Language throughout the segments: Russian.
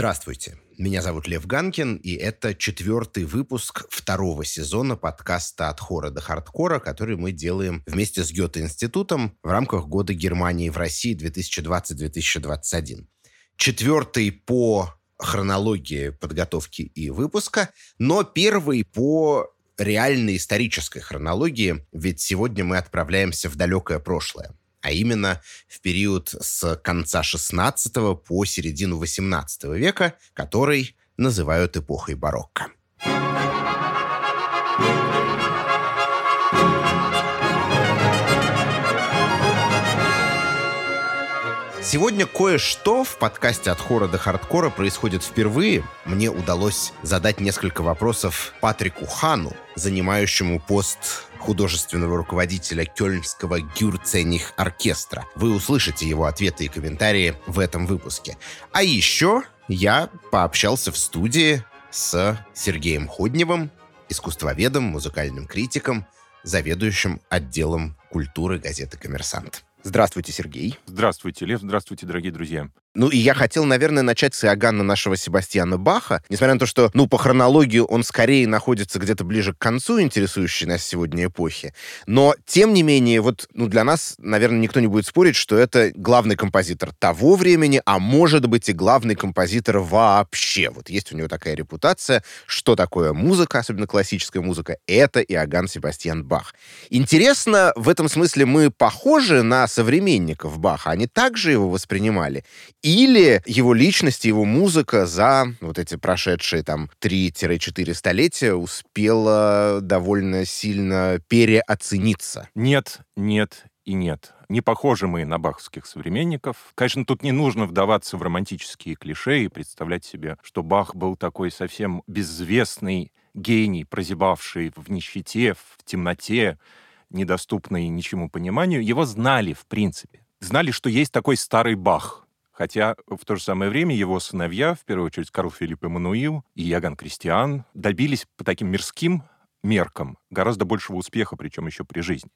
Здравствуйте. Меня зовут Лев Ганкин, и это четвертый выпуск второго сезона подкаста «От хора до хардкора», который мы делаем вместе с Гёте-институтом в рамках Года Германии в России 2020-2021. Четвертый по хронологии подготовки и выпуска, но первый по реальной исторической хронологии, ведь сегодня мы отправляемся в далекое прошлое а именно в период с конца XVI по середину XVIII века, который называют эпохой барокко. Сегодня кое-что в подкасте «От хора до хардкора» происходит впервые. Мне удалось задать несколько вопросов Патрику Хану, занимающему пост художественного руководителя Кёльнского Гюрцених оркестра. Вы услышите его ответы и комментарии в этом выпуске. А еще я пообщался в студии с Сергеем Ходневым, искусствоведом, музыкальным критиком, заведующим отделом культуры газеты «Коммерсант». Здравствуйте, Сергей. Здравствуйте, Лев. Здравствуйте, дорогие друзья. Ну, и я хотел, наверное, начать с Иоганна нашего Себастьяна Баха. Несмотря на то, что, ну, по хронологии он скорее находится где-то ближе к концу интересующей нас сегодня эпохи. Но, тем не менее, вот, ну, для нас, наверное, никто не будет спорить, что это главный композитор того времени, а может быть и главный композитор вообще. Вот есть у него такая репутация, что такое музыка, особенно классическая музыка, это Иоганн Себастьян Бах. Интересно, в этом смысле мы похожи на современников Баха. Они также его воспринимали? Или его личность, его музыка за вот эти прошедшие там 3-4 столетия успела довольно сильно переоцениться? Нет, нет и нет. Не похожи мы на баховских современников. Конечно, тут не нужно вдаваться в романтические клише и представлять себе, что Бах был такой совсем безвестный гений, прозябавший в нищете, в темноте, недоступный ничему пониманию. Его знали, в принципе. Знали, что есть такой старый Бах, Хотя в то же самое время его сыновья, в первую очередь Карл Филипп Эммануил и Яган Кристиан, добились по таким мирским меркам гораздо большего успеха, причем еще при жизни.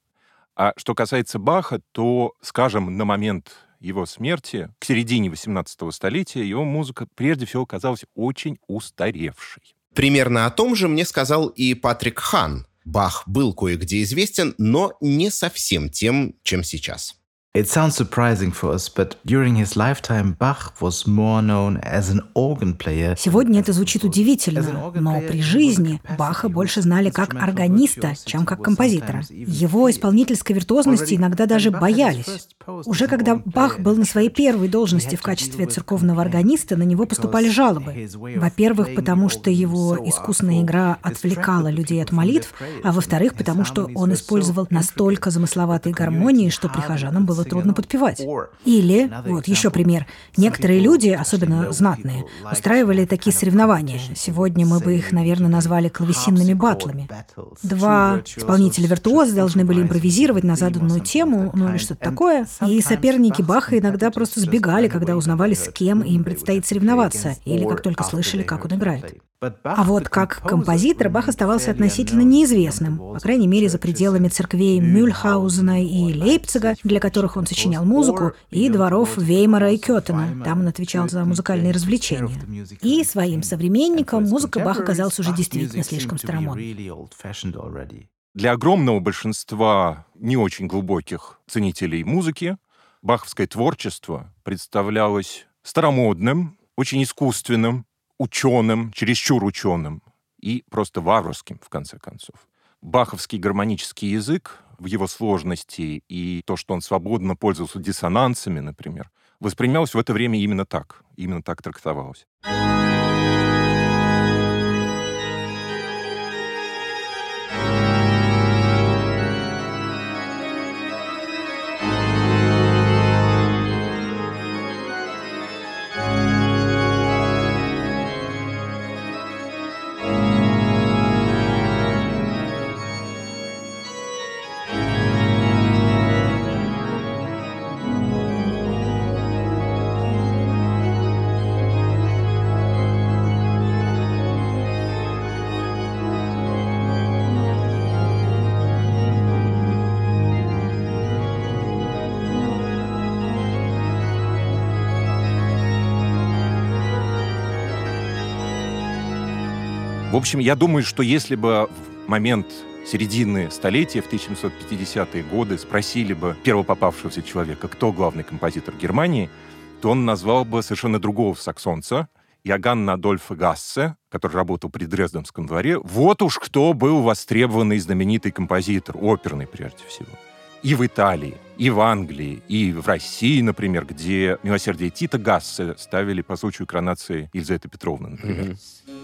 А что касается Баха, то, скажем, на момент его смерти, к середине 18 столетия, его музыка прежде всего казалась очень устаревшей. Примерно о том же мне сказал и Патрик Хан. Бах был кое-где известен, но не совсем тем, чем сейчас. It sounds surprising for us, but during his lifetime, Bach was more known as an organ player. Сегодня это звучит удивительно, но при жизни Баха больше знали как органиста, чем как композитора. Его исполнительской виртуозности иногда даже боялись. Уже когда Бах был на своей первой должности в качестве церковного органиста, на него поступали жалобы. Во-первых, потому что его искусная игра отвлекала людей от молитв, а во-вторых, потому что он использовал настолько замысловатые гармонии, что прихожанам было трудно подпевать. Или, вот еще пример, некоторые люди, особенно знатные, устраивали такие соревнования. Сегодня мы бы их, наверное, назвали клавесинными батлами. Два исполнителя-виртуоза должны были импровизировать на заданную тему, ну или что-то такое, и соперники Баха иногда просто сбегали, когда узнавали, с кем им предстоит соревноваться, или как только слышали, как он играет. А вот как композитор Бах оставался относительно неизвестным, по крайней мере, за пределами церквей Мюльхаузена и Лейпцига, для которых он сочинял музыку, и дворов Веймара и Кётена. Там он отвечал за музыкальные развлечения. И своим современникам музыка Баха казалась уже действительно слишком старомодной. Для огромного большинства не очень глубоких ценителей музыки баховское творчество представлялось старомодным, очень искусственным, ученым, чересчур ученым и просто варварским, в конце концов. Баховский гармонический язык в его сложности и то, что он свободно пользовался диссонансами, например, воспринималось в это время именно так, именно так трактовалось. Общем, я думаю, что если бы в момент середины столетия, в 1750-е годы, спросили бы первого попавшегося человека, кто главный композитор Германии, то он назвал бы совершенно другого саксонца, Яганна Адольфа Гассе, который работал при Дрезденском дворе. Вот уж кто был востребованный знаменитый композитор, оперный прежде всего. И в Италии, и в Англии, и в России, например, где «Милосердие Тита» Гассе ставили по случаю коронации Елизаветы Петровны, например. Mm-hmm.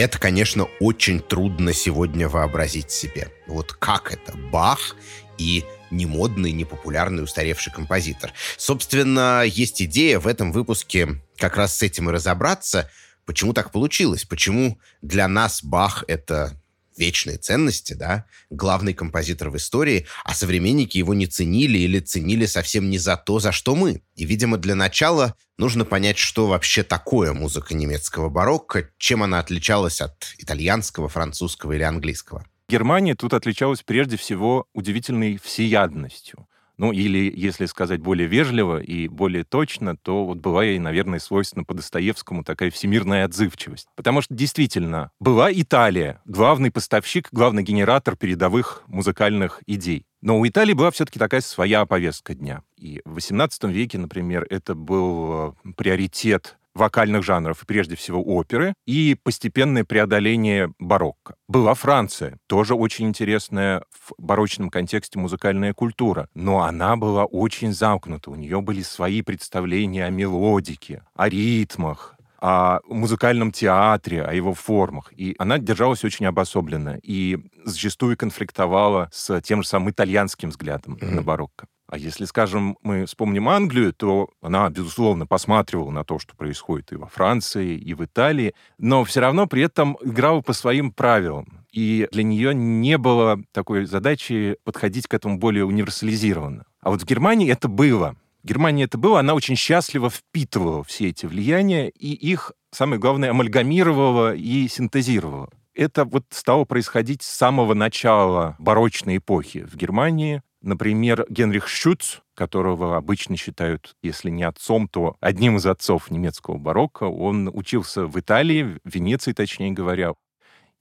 Это, конечно, очень трудно сегодня вообразить себе. Вот как это? Бах и не модный, не популярный, устаревший композитор. Собственно, есть идея в этом выпуске как раз с этим и разобраться, почему так получилось, почему для нас Бах — это вечные ценности, да, главный композитор в истории, а современники его не ценили или ценили совсем не за то, за что мы. И, видимо, для начала нужно понять, что вообще такое музыка немецкого барокко, чем она отличалась от итальянского, французского или английского. Германия тут отличалась прежде всего удивительной всеядностью. Ну, или, если сказать более вежливо и более точно, то вот была ей, наверное, свойственна по Достоевскому такая всемирная отзывчивость. Потому что действительно была Италия, главный поставщик, главный генератор передовых музыкальных идей. Но у Италии была все-таки такая своя повестка дня. И в XVIII веке, например, это был э, приоритет вокальных жанров, прежде всего оперы, и постепенное преодоление барокко. Была Франция, тоже очень интересная в барочном контексте музыкальная культура, но она была очень замкнута, у нее были свои представления о мелодике, о ритмах, о музыкальном театре, о его формах. И она держалась очень обособленно и зачастую конфликтовала с тем же самым итальянским взглядом mm-hmm. на барокко. А если, скажем, мы вспомним Англию, то она, безусловно, посматривала на то, что происходит и во Франции, и в Италии, но все равно при этом играла по своим правилам. И для нее не было такой задачи подходить к этому более универсализированно. А вот в Германии это было. В Германии это было, она очень счастливо впитывала все эти влияния и их, самое главное, амальгамировала и синтезировала. Это вот стало происходить с самого начала барочной эпохи в Германии. Например, Генрих Шюц, которого обычно считают, если не отцом, то одним из отцов немецкого барокко, он учился в Италии, в Венеции, точнее говоря,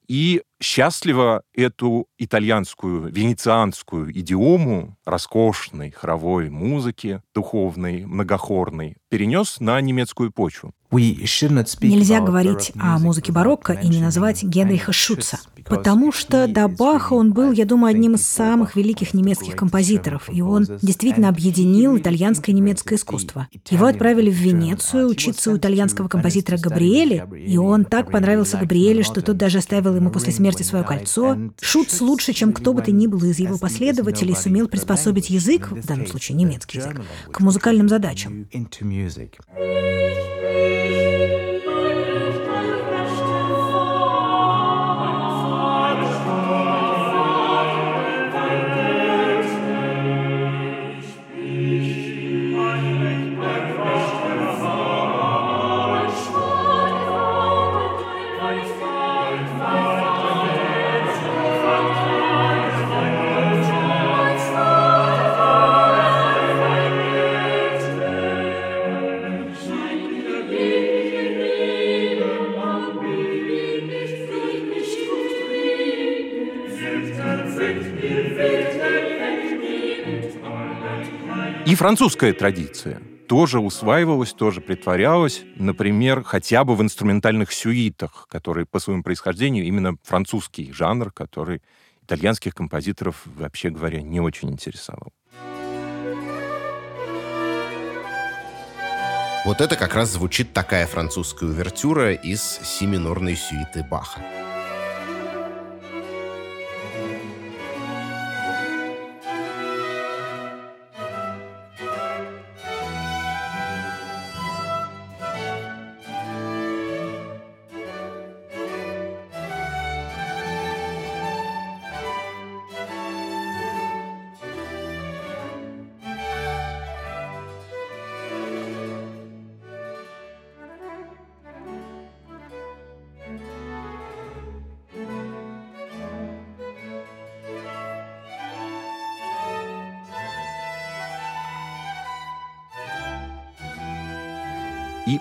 и счастливо эту итальянскую, венецианскую идиому роскошной хоровой музыки, духовной, многохорной, перенес на немецкую почву. Нельзя говорить о музыке барокко и не назвать Генриха Шутца, потому что до Баха он был, я думаю, одним из самых великих немецких композиторов, и он действительно объединил итальянское и немецкое искусство. Его отправили в Венецию учиться у итальянского композитора Габриэли, и он так понравился Габриэле, что тот даже оставил ему после смерти свое кольцо. Шутц лучше, чем кто бы то ни был из его последователей, сумел приспособить язык, в данном случае немецкий язык, к музыкальным задачам. И французская традиция тоже усваивалась, тоже притворялась, например, хотя бы в инструментальных сюитах, которые по своему происхождению именно французский жанр, который итальянских композиторов, вообще говоря, не очень интересовал. Вот это как раз звучит такая французская увертюра из си минорной сюиты Баха.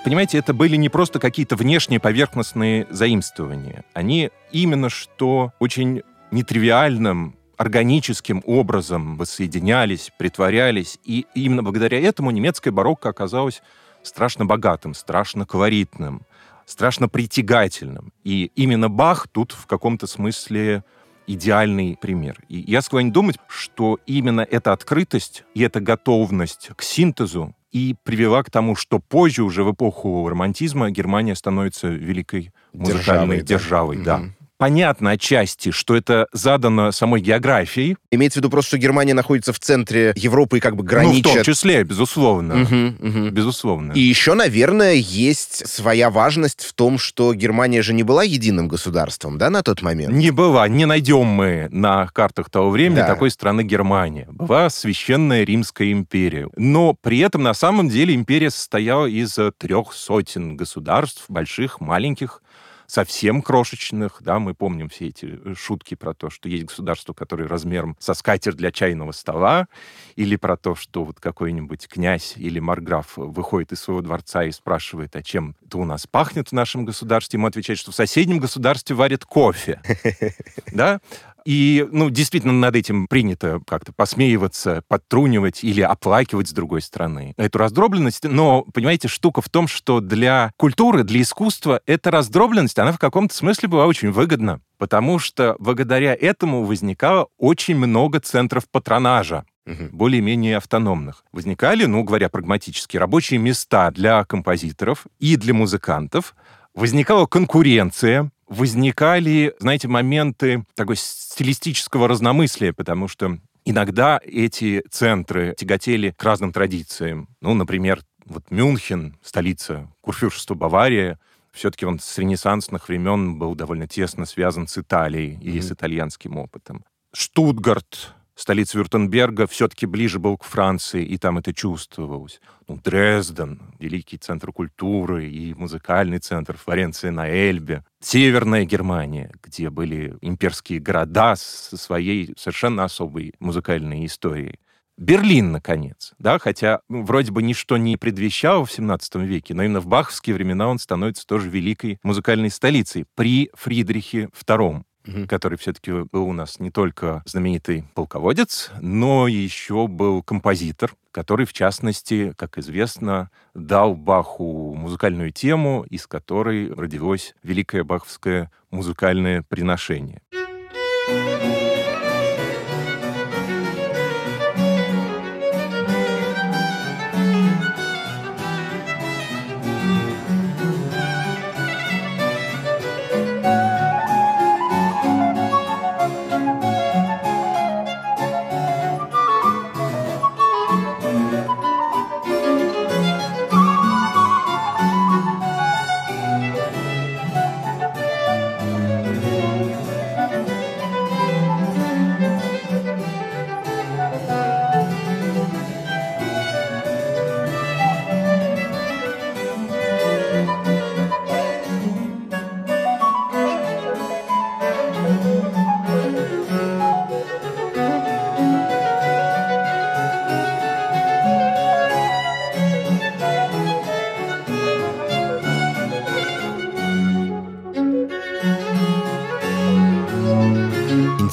Понимаете, это были не просто какие-то внешние поверхностные заимствования. Они именно что очень нетривиальным, органическим образом воссоединялись, притворялись. И именно благодаря этому немецкое барокко оказалось страшно богатым, страшно колоритным, страшно притягательным. И именно Бах тут в каком-то смысле идеальный пример. И я склонен думать, что именно эта открытость и эта готовность к синтезу и привела к тому, что позже, уже в эпоху романтизма, Германия становится великой музыкальной державой. державой да. Понятно отчасти, что это задано самой географией. Имеется в виду просто, что Германия находится в центре Европы и как бы граничит... Ну, в том числе, безусловно. Угу, угу. Безусловно. И еще, наверное, есть своя важность в том, что Германия же не была единым государством, да, на тот момент? Не была. Не найдем мы на картах того времени да. такой страны Германия. Была священная Римская империя. Но при этом, на самом деле, империя состояла из трех сотен государств, больших, маленьких, совсем крошечных, да, мы помним все эти э, шутки про то, что есть государства, которые размером со скатер для чайного стола, или про то, что вот какой-нибудь князь или марграф выходит из своего дворца и спрашивает, а чем это у нас пахнет в нашем государстве, ему отвечает, что в соседнем государстве варят кофе. Да? И, ну, действительно, над этим принято как-то посмеиваться, подтрунивать или оплакивать с другой стороны эту раздробленность. Но, понимаете, штука в том, что для культуры, для искусства эта раздробленность, она в каком-то смысле была очень выгодна. Потому что благодаря этому возникало очень много центров патронажа более-менее автономных. Возникали, ну, говоря прагматически, рабочие места для композиторов и для музыкантов. Возникала конкуренция возникали, знаете, моменты такой стилистического разномыслия, потому что иногда эти центры тяготели к разным традициям. Ну, например, вот Мюнхен, столица курфюршества Бавария, все-таки он с ренессансных времен был довольно тесно связан с Италией mm-hmm. и с итальянским опытом. Штутгарт, столица Вюртемберга, все-таки ближе был к Франции, и там это чувствовалось. Ну, Дрезден, великий центр культуры и музыкальный центр, Флоренция на Эльбе. Северная Германия, где были имперские города со своей совершенно особой музыкальной историей. Берлин, наконец, да, хотя ну, вроде бы ничто не предвещало в 17 веке, но именно в баховские времена он становится тоже великой музыкальной столицей при Фридрихе II угу. который все-таки был у нас не только знаменитый полководец, но еще был композитор, который, в частности, как известно, дал Баху музыкальную тему, из которой родилось великое баховское музыкальное приношение.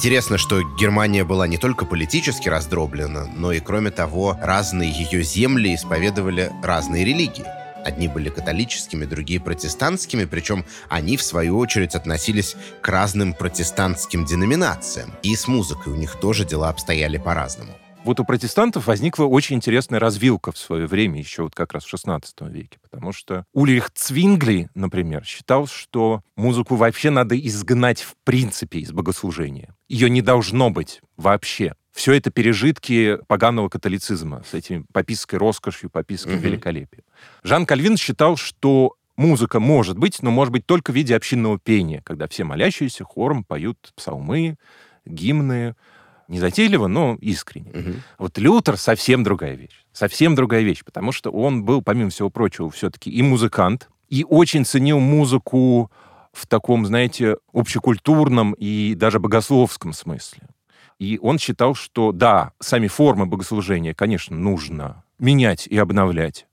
Интересно, что Германия была не только политически раздроблена, но и, кроме того, разные ее земли исповедовали разные религии. Одни были католическими, другие протестантскими, причем они, в свою очередь, относились к разным протестантским деноминациям. И с музыкой у них тоже дела обстояли по-разному. Вот у протестантов возникла очень интересная развилка в свое время, еще вот как раз в XVI веке, потому что Ульрих Цвингли, например, считал, что музыку вообще надо изгнать в принципе из богослужения. Ее не должно быть вообще. Все это пережитки поганого католицизма с этими пописской роскошью, угу. великолепием. Жан Кальвин считал, что музыка может быть, но может быть только в виде общинного пения, когда все молящиеся хором поют псалмы, гимны, Незатейливо, но искренне. Угу. Вот Лютер совсем другая вещь. Совсем другая вещь, потому что он был, помимо всего прочего, все-таки и музыкант, и очень ценил музыку в таком, знаете, общекультурном и даже богословском смысле. И он считал, что да, сами формы богослужения, конечно, нужно менять и обновлять,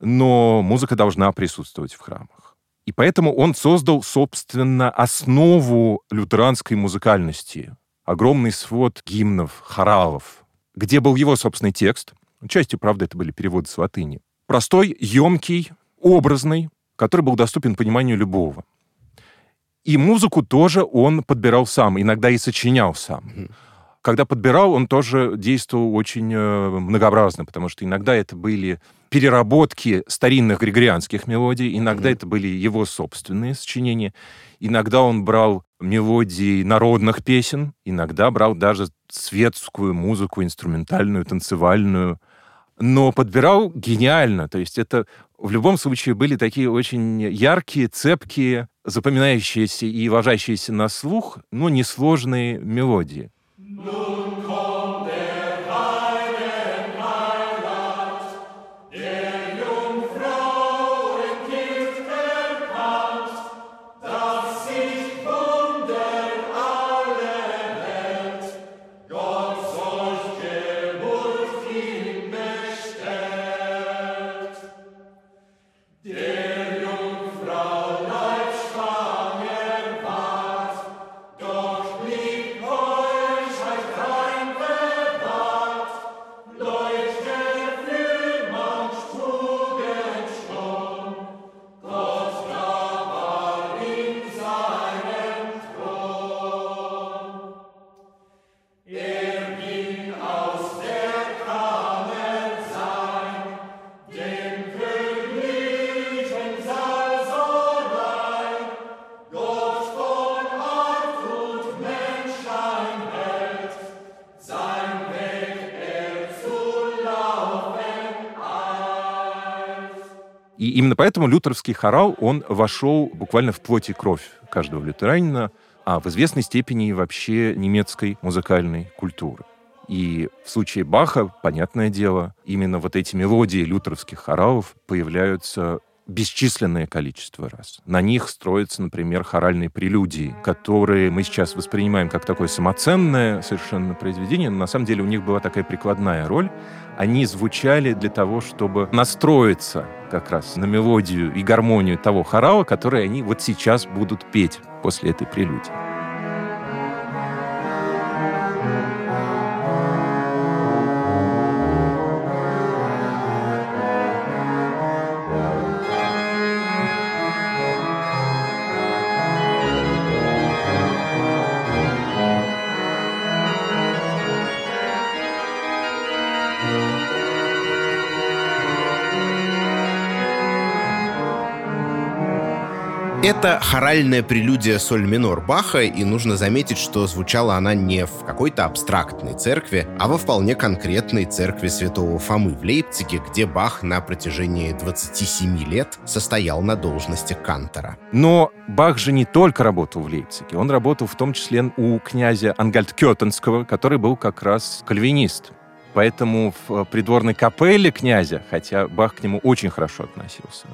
но музыка должна присутствовать в храмах. И поэтому он создал, собственно, основу лютеранской музыкальности, огромный свод гимнов, хоралов, где был его собственный текст. Частью, правда, это были переводы с латыни. Простой, емкий, образный, который был доступен пониманию любого. И музыку тоже он подбирал сам, иногда и сочинял сам. Когда подбирал, он тоже действовал очень э, многообразно, потому что иногда это были переработки старинных григорианских мелодий, иногда mm-hmm. это были его собственные сочинения, иногда он брал мелодии народных песен, иногда брал даже светскую музыку, инструментальную, танцевальную, но подбирал гениально. То есть это в любом случае были такие очень яркие, цепкие, запоминающиеся и ложащиеся на слух, но несложные мелодии. И именно поэтому лютеровский хорал, он вошел буквально в плоть и кровь каждого лютеранина, а в известной степени вообще немецкой музыкальной культуры. И в случае Баха, понятное дело, именно вот эти мелодии лютеровских хоралов появляются бесчисленное количество раз. На них строятся, например, хоральные прелюдии, которые мы сейчас воспринимаем как такое самоценное совершенно произведение, но на самом деле у них была такая прикладная роль. Они звучали для того, чтобы настроиться как раз на мелодию и гармонию того хорала, который они вот сейчас будут петь после этой прелюдии. Это хоральная прелюдия соль минор Баха, и нужно заметить, что звучала она не в какой-то абстрактной церкви, а во вполне конкретной церкви святого Фомы в Лейпциге, где Бах на протяжении 27 лет состоял на должности кантора. Но Бах же не только работал в Лейпциге, он работал в том числе у князя Ангальд-Кётенского, который был как раз кальвинист. Поэтому в придворной капелле князя, хотя Бах к нему очень хорошо относился,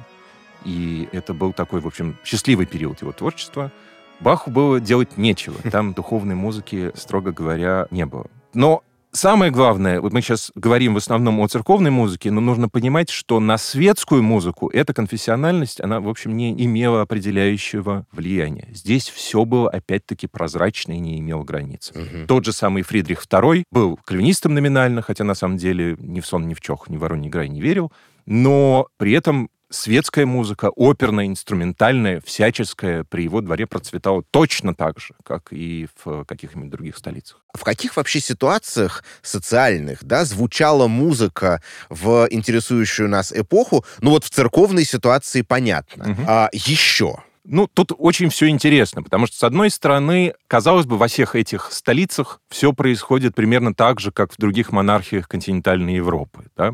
и это был такой, в общем, счастливый период его творчества. Баху было делать нечего. Там духовной музыки, строго говоря, не было. Но самое главное, вот мы сейчас говорим в основном о церковной музыке, но нужно понимать, что на светскую музыку эта конфессиональность, она, в общем, не имела определяющего влияния. Здесь все было, опять-таки, прозрачно и не имело границ. Угу. Тот же самый Фридрих II был кальвинистом номинально, хотя на самом деле ни в сон, ни в чох, ни в ворон, ни грай не верил, но при этом светская музыка, оперная, инструментальная, всяческая при его дворе процветала точно так же, как и в каких-нибудь других столицах. В каких вообще ситуациях социальных, да, звучала музыка в интересующую нас эпоху? Ну вот в церковной ситуации понятно. Угу. А еще? Ну, тут очень все интересно, потому что, с одной стороны, казалось бы, во всех этих столицах все происходит примерно так же, как в других монархиях континентальной Европы. Да?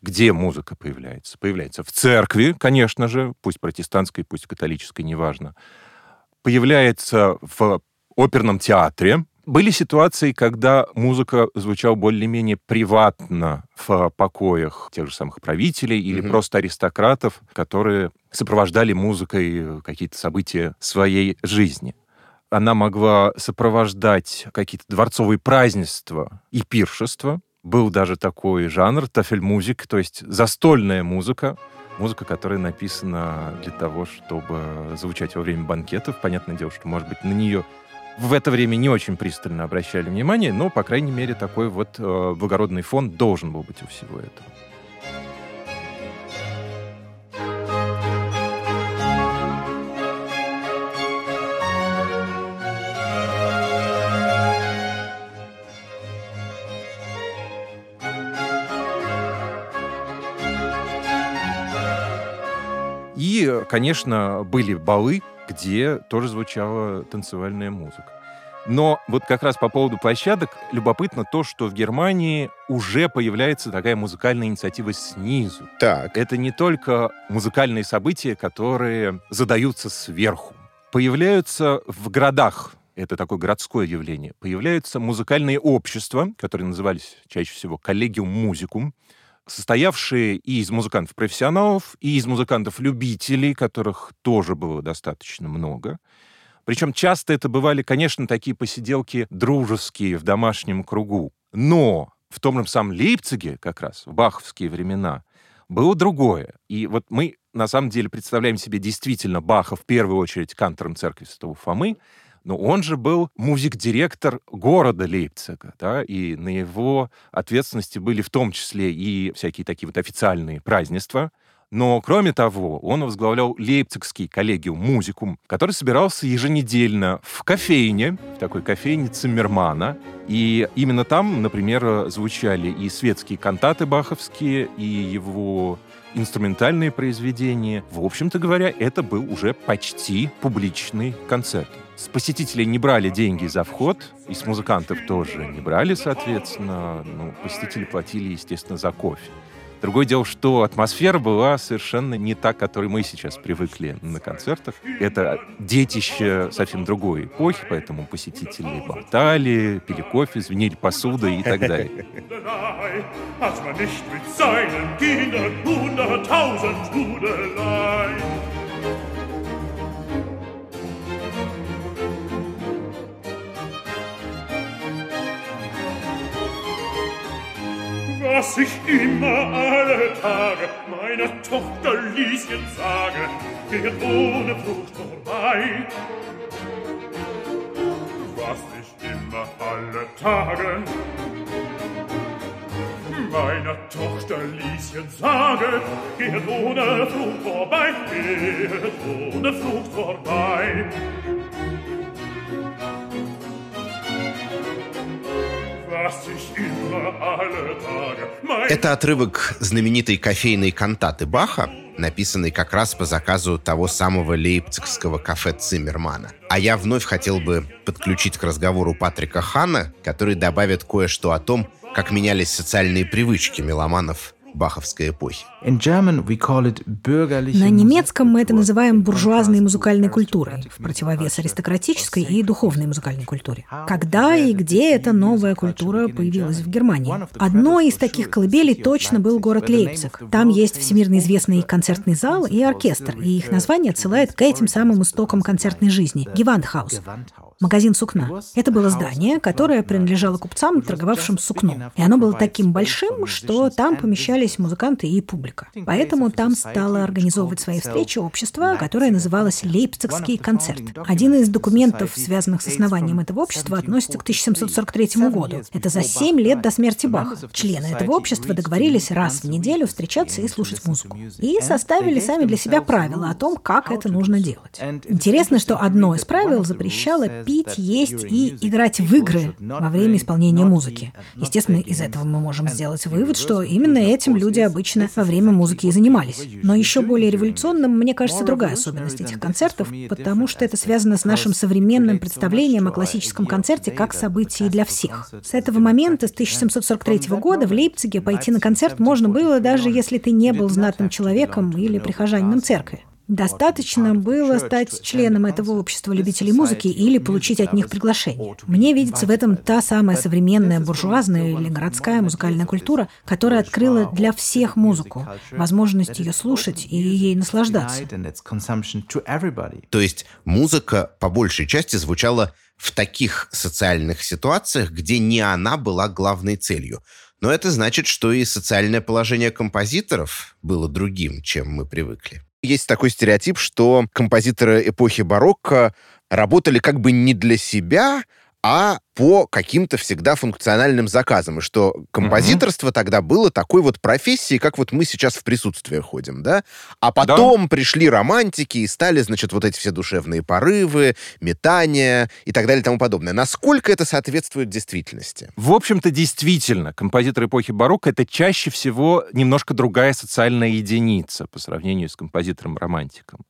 Где музыка появляется? Появляется в церкви, конечно же, пусть протестантской, пусть католической, неважно. Появляется в оперном театре. Были ситуации, когда музыка звучала более-менее приватно в покоях тех же самых правителей или mm-hmm. просто аристократов, которые сопровождали музыкой какие-то события своей жизни она могла сопровождать какие-то дворцовые празднества и пиршества, был даже такой жанр, тафельмузик, то есть застольная музыка, музыка, которая написана для того, чтобы звучать во время банкетов. Понятное дело, что, может быть, на нее в это время не очень пристально обращали внимание, но, по крайней мере, такой вот э, благородный фон должен был быть у всего этого. И, конечно, были балы, где тоже звучала танцевальная музыка. Но вот как раз по поводу площадок любопытно то, что в Германии уже появляется такая музыкальная инициатива снизу. Так. Это не только музыкальные события, которые задаются сверху. Появляются в городах, это такое городское явление, появляются музыкальные общества, которые назывались чаще всего коллегиум музикум, состоявшие и из музыкантов-профессионалов, и из музыкантов-любителей, которых тоже было достаточно много. Причем часто это бывали, конечно, такие посиделки дружеские в домашнем кругу. Но в том же самом Лейпциге, как раз, в баховские времена, было другое. И вот мы, на самом деле, представляем себе действительно Баха в первую очередь кантором церкви Святого Фомы, но он же был музик-директор города Лейпцига, да, и на его ответственности были в том числе и всякие такие вот официальные празднества, но, кроме того, он возглавлял Лейпцигский коллегиум музикум, который собирался еженедельно в кофейне, в такой кофейне Циммермана. И именно там, например, звучали и светские кантаты баховские, и его инструментальные произведения. В общем-то говоря, это был уже почти публичный концерт. С посетителей не брали деньги за вход, и с музыкантов тоже не брали, соответственно. Ну, посетители платили, естественно, за кофе. Другое дело, что атмосфера была совершенно не та, к которой мы сейчас привыкли на концертах. Это детище совсем другой эпохи, поэтому посетители болтали, пили кофе, звенели посудой и так далее. was ich immer alle Tage meiner Tochter Lieschen sage, geht ohne Frucht vorbei. Was ich immer alle Tage meiner Tochter Lieschen sage, geht ohne Frucht vorbei, geht ohne Frucht vorbei. Это отрывок знаменитой кофейной кантаты Баха, написанный как раз по заказу того самого лейпцигского кафе Циммермана. А я вновь хотел бы подключить к разговору Патрика Хана, который добавит кое-что о том, как менялись социальные привычки меломанов баховской эпохи. На немецком мы это называем буржуазной музыкальной культурой, в противовес аристократической и духовной музыкальной культуре. Когда и где эта новая культура появилась в Германии? Одной из таких колыбелей точно был город Лейпциг. Там есть всемирно известный концертный зал и оркестр, и их название отсылает к этим самым истокам концертной жизни – Гевандхаус магазин сукна. Это было здание, которое принадлежало купцам, торговавшим сукном. И оно было таким большим, что там помещали встречались музыканты и публика. Поэтому там стало организовывать свои встречи общество, которое называлось Лейпцигский концерт. Один из документов, связанных с основанием этого общества, относится к 1743 году. Это за семь лет до смерти Баха. Члены этого общества договорились раз в неделю встречаться и слушать музыку. И составили сами для себя правила о том, как это нужно делать. Интересно, что одно из правил запрещало пить, есть и играть в игры во время исполнения музыки. Естественно, из этого мы можем сделать вывод, что именно этим люди обычно во время музыки и занимались. Но еще более революционным, мне кажется, другая особенность этих концертов, потому что это связано с нашим современным представлением о классическом концерте как событии для всех. С этого момента, с 1743 года, в Лейпциге пойти на концерт можно было, даже если ты не был знатным человеком или прихожанином церкви. Достаточно было стать членом этого общества любителей музыки или получить от них приглашение. Мне видится в этом та самая современная буржуазная или городская музыкальная культура, которая открыла для всех музыку, возможность ее слушать и ей наслаждаться. То есть музыка по большей части звучала в таких социальных ситуациях, где не она была главной целью. Но это значит, что и социальное положение композиторов было другим, чем мы привыкли. Есть такой стереотип, что композиторы эпохи барокко работали как бы не для себя, а по каким-то всегда функциональным заказам. И что композиторство угу. тогда было такой вот профессией, как вот мы сейчас в присутствии ходим, да? А потом да. пришли романтики и стали, значит, вот эти все душевные порывы, метания и так далее и тому подобное. Насколько это соответствует действительности? В общем-то, действительно, композитор эпохи барокко — это чаще всего немножко другая социальная единица по сравнению с композитором-романтиком.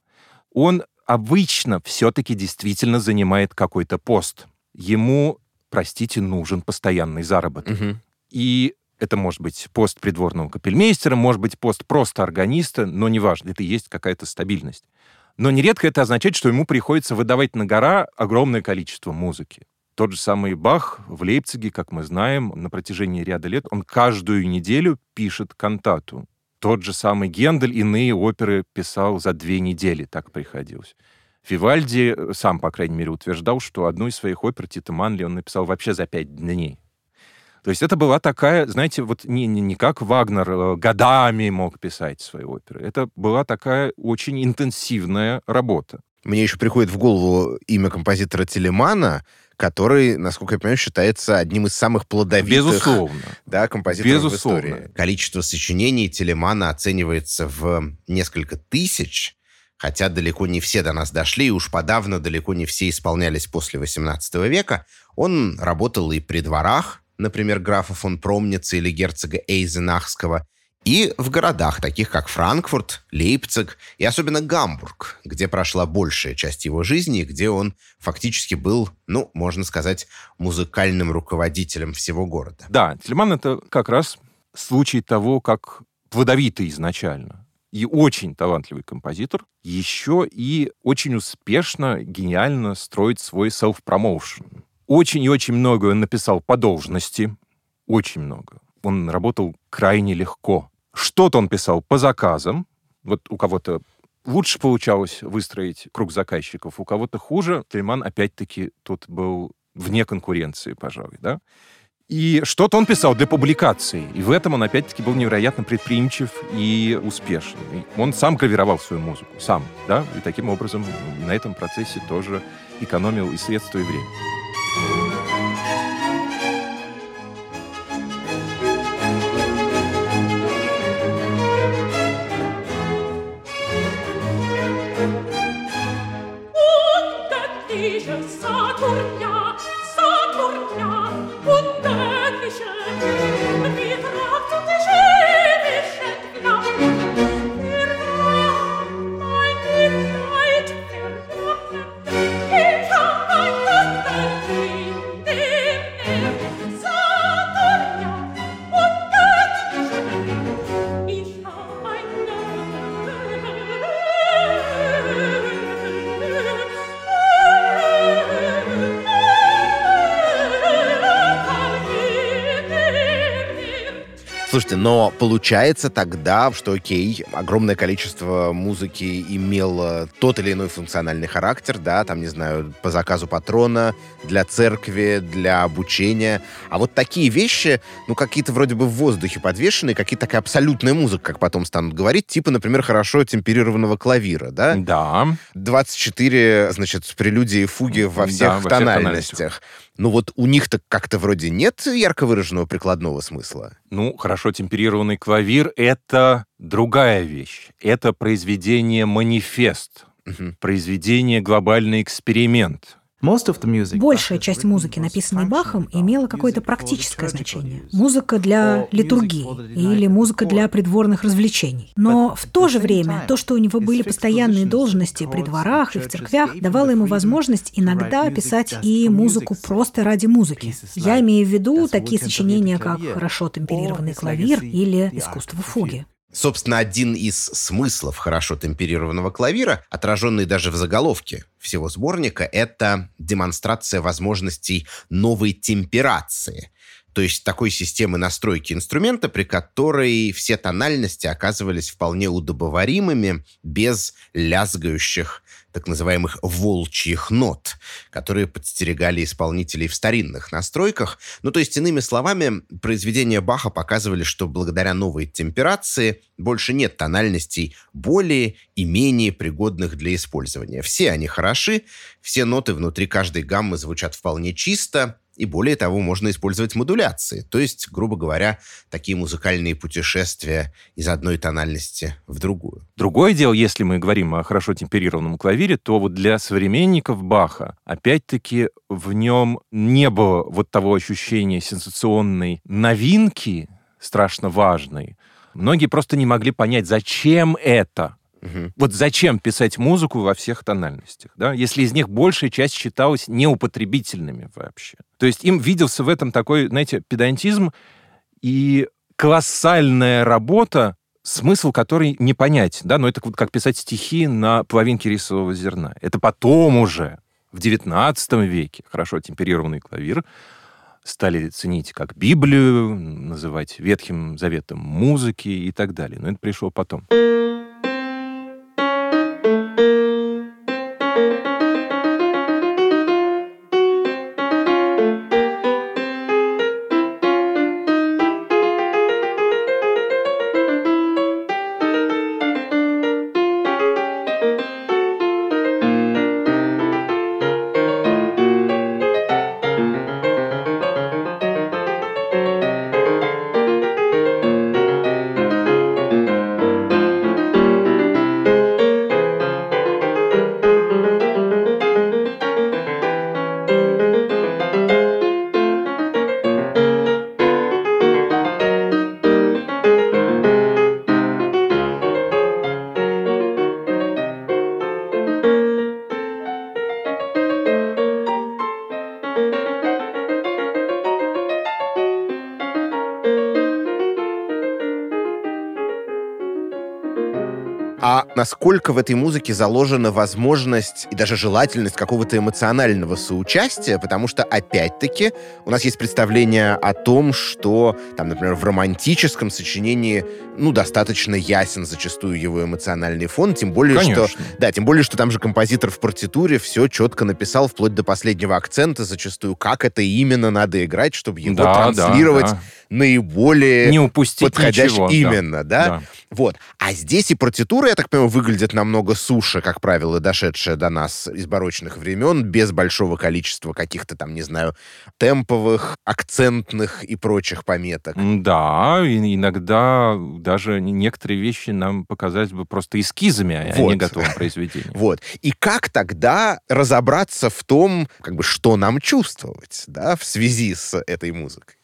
Он обычно все-таки действительно занимает какой-то пост — ему, простите, нужен постоянный заработок. Угу. И это может быть пост придворного капельмейстера, может быть пост просто органиста, но неважно, это и есть какая-то стабильность. Но нередко это означает, что ему приходится выдавать на гора огромное количество музыки. Тот же самый Бах в Лейпциге, как мы знаем, на протяжении ряда лет, он каждую неделю пишет кантату. Тот же самый Гендель иные оперы писал за две недели, так приходилось. Вивальди э, сам, по крайней мере, утверждал, что одну из своих опер Тита Манли он написал вообще за пять дней. То есть это была такая, знаете, вот не, не, не как Вагнер э, годами мог писать свои оперы. Это была такая очень интенсивная работа. Мне еще приходит в голову имя композитора Телемана, который, насколько я понимаю, считается одним из самых плодовитых Безусловно. Да, композиторов Безусловно. в истории. Количество сочинений Телемана оценивается в несколько тысяч, хотя далеко не все до нас дошли, и уж подавно далеко не все исполнялись после XVIII века, он работал и при дворах, например, графа фон Промница или герцога Эйзенахского, и в городах, таких как Франкфурт, Лейпциг и особенно Гамбург, где прошла большая часть его жизни, где он фактически был, ну, можно сказать, музыкальным руководителем всего города. Да, Тельман — это как раз случай того, как плодовитый изначально и очень талантливый композитор, еще и очень успешно, гениально строит свой self-promotion. Очень и очень много написал по должности, очень много. Он работал крайне легко. Что-то он писал по заказам, вот у кого-то лучше получалось выстроить круг заказчиков, у кого-то хуже. Тельман, опять-таки, тут был вне конкуренции, пожалуй, да. И что-то он писал для публикации. И в этом он, опять-таки, был невероятно предприимчив и успешный. Он сам гравировал свою музыку, сам, да, и таким образом на этом процессе тоже экономил и средства, и время. Слушайте, но получается тогда, что окей, огромное количество музыки имело тот или иной функциональный характер, да, там, не знаю, по заказу патрона, для церкви, для обучения. А вот такие вещи, ну, какие-то вроде бы в воздухе подвешенные, какие-то такая абсолютная музыка, как потом станут говорить, типа, например, хорошо темперированного клавира, да? Да. 24, значит, прелюдии и фуги во всех Да, во всех тональностях. Тональностях. Ну вот у них-то как-то вроде нет ярко выраженного прикладного смысла. Ну, хорошо темперированный клавир — это другая вещь. Это произведение манифест, Мгм. произведение глобальный эксперимент. Большая часть музыки, написанной Бахом, имела какое-то практическое значение. Музыка для литургии или музыка для придворных развлечений. Но в то же время то, что у него были постоянные должности при дворах и в церквях, давало ему возможность иногда писать и музыку просто ради музыки. Я имею в виду такие сочинения, как «Хорошо темперированный клавир» или «Искусство фуги». Собственно, один из смыслов хорошо темперированного клавира, отраженный даже в заголовке всего сборника, это демонстрация возможностей новой темперации. То есть такой системы настройки инструмента, при которой все тональности оказывались вполне удобоваримыми, без лязгающих так называемых волчьих нот, которые подстерегали исполнителей в старинных настройках. Ну, то есть, иными словами, произведения Баха показывали, что благодаря новой темперации больше нет тональностей более и менее пригодных для использования. Все они хороши, все ноты внутри каждой гаммы звучат вполне чисто, и более того, можно использовать модуляции, то есть, грубо говоря, такие музыкальные путешествия из одной тональности в другую. Другое дело, если мы говорим о хорошо темперированном клавире, то вот для современников Баха, опять-таки, в нем не было вот того ощущения сенсационной новинки, страшно важной. Многие просто не могли понять, зачем это. Мгм. Вот зачем писать музыку во всех тональностях, да, если из них большая часть считалась неупотребительными вообще. То есть им виделся в этом такой, знаете, педантизм и колоссальная работа, смысл которой не понять, да, но это вот как писать стихи на половинке рисового зерна. Это потом уже, в XIX веке, хорошо темперированный клавир стали ценить как Библию, называть Ветхим Заветом музыки и так далее. Но это пришло потом. Насколько в этой музыке заложена возможность и даже желательность какого-то эмоционального соучастия, потому что, опять-таки, у нас есть представление о том, что, там, например, в романтическом сочинении, ну, достаточно ясен зачастую его эмоциональный фон, тем более, Конечно. что... Да, тем более, что там же композитор в партитуре все четко написал, вплоть до последнего акцента зачастую, как это именно надо играть, чтобы его Да, да, транслировать да. наиболее Не упустить подходящий ничего, да. именно, да? Да. Вот. А здесь и партитура, я так понимаю, выглядит намного суше, как правило, дошедшая до нас из барочных времен, без большого количества каких-то там, не знаю, темповых, акцентных и прочих пометок. Да, иногда даже не- некоторые вещи нам показались бы просто эскизами, а Вот. не готовым произведением. Вот. И как тогда разобраться в том, как бы, что нам чувствовать, да, в связи с этой музыкой?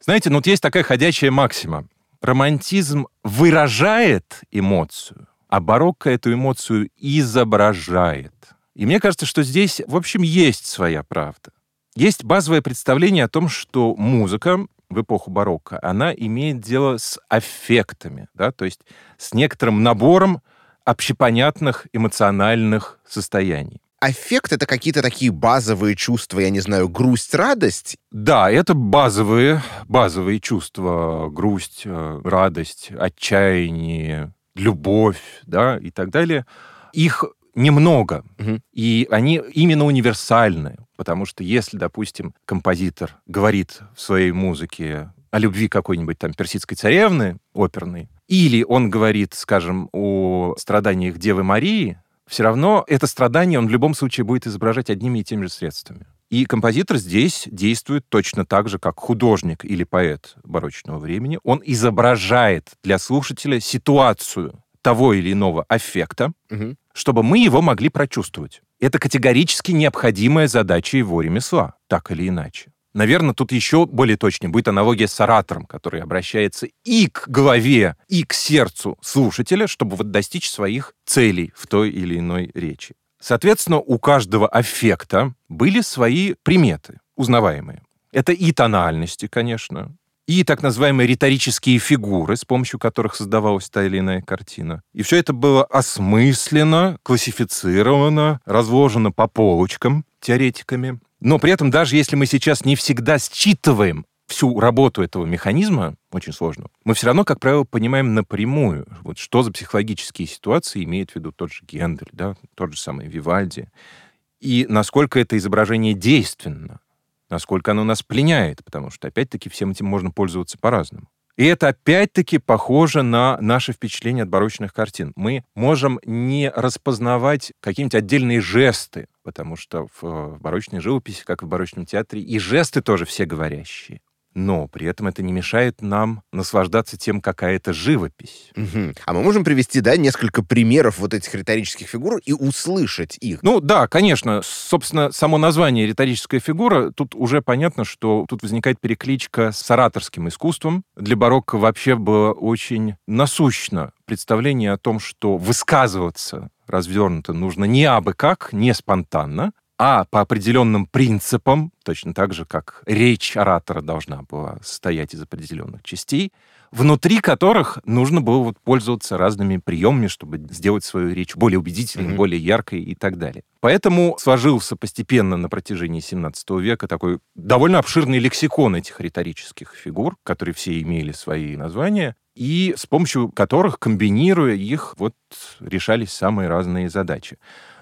Знаете, ну вот есть такая ходячая максима. Романтизм выражает эмоцию, а барокко эту эмоцию изображает. И мне кажется, что здесь, в общем, есть своя правда. Есть базовое представление о том, что музыка в эпоху барокко, она имеет дело с аффектами, да, то есть с некоторым набором общепонятных эмоциональных состояний. Аффект — это какие-то такие базовые чувства, я не знаю, грусть, радость? Да, это базовые, базовые чувства. Грусть, э, радость, отчаяние, любовь, да, и так далее. Их немного, угу. и они именно универсальны, потому что если, допустим, композитор говорит в своей музыке о любви какой-нибудь там персидской царевны оперной, или он говорит, скажем, о страданиях Девы Марии, все равно это страдание он в любом случае будет изображать одними и теми же средствами. И композитор здесь действует точно так же, как художник или поэт барочного времени. Он изображает для слушателя ситуацию того или иного аффекта, угу. чтобы мы его могли прочувствовать. Это категорически необходимая задача его ремесла, так или иначе. Наверное, тут еще более точнее будет аналогия с оратором, который обращается и к голове, и к сердцу слушателя, чтобы вот достичь своих целей в той или иной речи. Соответственно, у каждого аффекта были свои приметы, узнаваемые. Это и тональности, конечно, и так называемые риторические фигуры, с помощью которых создавалась та или иная картина. И все это было осмысленно, классифицировано, разложено по полочкам теоретиками. Но при этом, даже если мы сейчас не всегда считываем всю работу этого механизма, очень сложно, мы все равно, как правило, понимаем напрямую, вот что за психологические ситуации имеет в виду тот же Гендель, да, тот же самый Вивальди, и насколько это изображение действенно, насколько оно нас пленяет, потому что, опять-таки, всем этим можно пользоваться по-разному. И это опять-таки похоже на наше впечатление от барочных картин. Мы можем не распознавать какие-нибудь отдельные жесты, потому что в, в барочной живописи, как и в барочном театре, и жесты тоже все говорящие но при этом это не мешает нам наслаждаться тем, какая это живопись. Угу. А мы можем привести, да, несколько примеров вот этих риторических фигур и услышать их? Ну да, конечно. Собственно, само название «риторическая фигура», тут уже понятно, что тут возникает перекличка с ораторским искусством. Для барокко вообще было очень насущно представление о том, что высказываться развернуто нужно не абы как, не спонтанно, а по определенным принципам, точно так же, как речь оратора должна была состоять из определенных частей, внутри которых нужно было вот пользоваться разными приемами, чтобы сделать свою речь более убедительной, mm-hmm. более яркой и так далее. Поэтому сложился постепенно на протяжении 17 века такой довольно обширный лексикон этих риторических фигур, которые все имели свои названия, и с помощью которых, комбинируя их, вот решались самые разные задачи.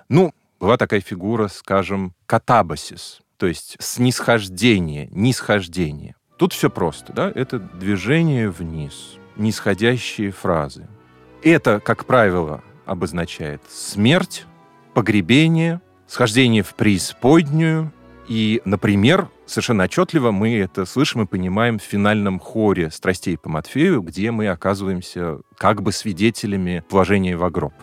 Ну, была такая фигура, скажем, катабасис, то есть снисхождение, нисхождение. Тут все просто, да? Это движение вниз, нисходящие фразы. Это, как правило, обозначает смерть, погребение, схождение в преисподнюю. И, например, совершенно отчетливо мы это слышим и понимаем в финальном хоре «Страстей по Матфею», где мы оказываемся как бы свидетелями вложения в гроб.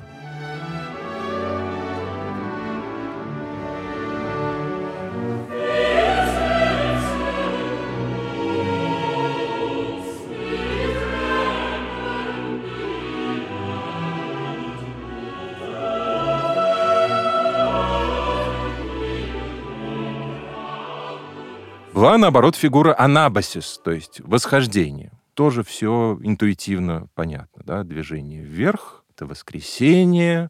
Была, наоборот, фигура анабасис, то есть восхождение. Тоже все интуитивно понятно. Да? Движение вверх — это воскресение,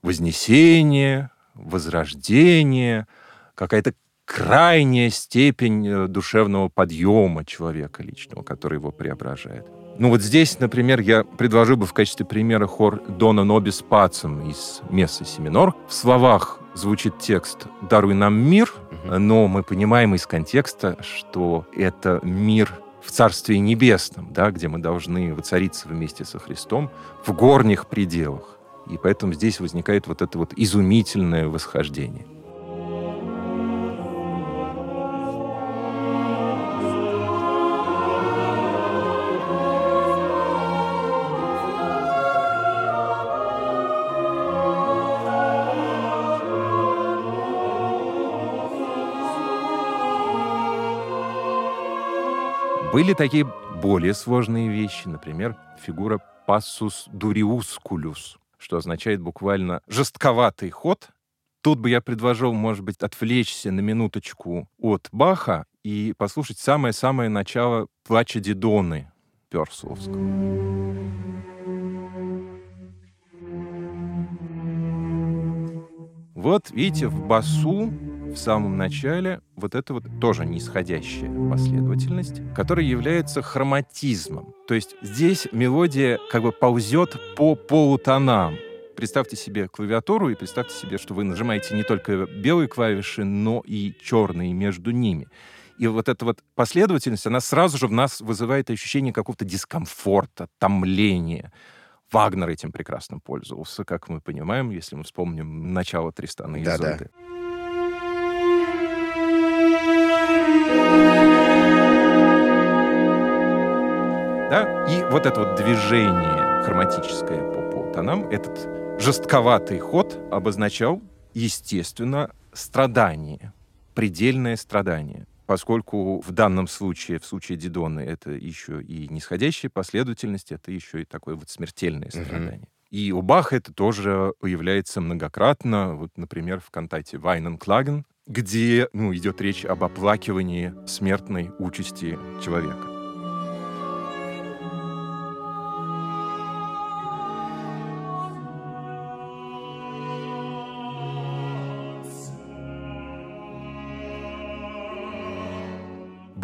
вознесение, возрождение, какая-то крайняя степень э, душевного подъема человека личного, который его преображает. Ну вот здесь, например, я предложил бы в качестве примера хор Дона Нобис Пацем из Мессы Семинор. В словах звучит текст «Даруй нам мир», но мы понимаем из контекста, что это мир в Царстве Небесном, да, где мы должны воцариться вместе со Христом в горних пределах. И поэтому здесь возникает вот это вот изумительное восхождение. Были такие более сложные вещи, например, фигура пассус дуриускулюс, что означает буквально жестковатый ход. Тут бы я предложил, может быть, отвлечься на минуточку от Баха и послушать самое-самое начало «Плача Дидоны» Персуловского. вот видите, в басу в самом начале вот это вот тоже нисходящая последовательность, которая является хроматизмом. То есть здесь мелодия как бы ползет по полутонам. Представьте себе клавиатуру и представьте себе, что вы нажимаете не только белые клавиши, но и черные между ними. И вот эта вот последовательность, она сразу же в нас вызывает ощущение какого-то дискомфорта, томления. Вагнер этим прекрасно пользовался, как мы понимаем, если мы вспомним начало Тристана и Да-да. Изольды. Да? И вот это вот движение хроматическое по полутонам, этот жестковатый ход обозначал, естественно, страдание, предельное страдание. Поскольку в данном случае, в случае Дидоны, это еще и нисходящая последовательность, это еще и такое вот смертельное страдание. И у Баха это тоже появляется многократно, вот, например, в кантате «Вайнен Клаген», где ну, идет речь об оплакивании смертной участи человека.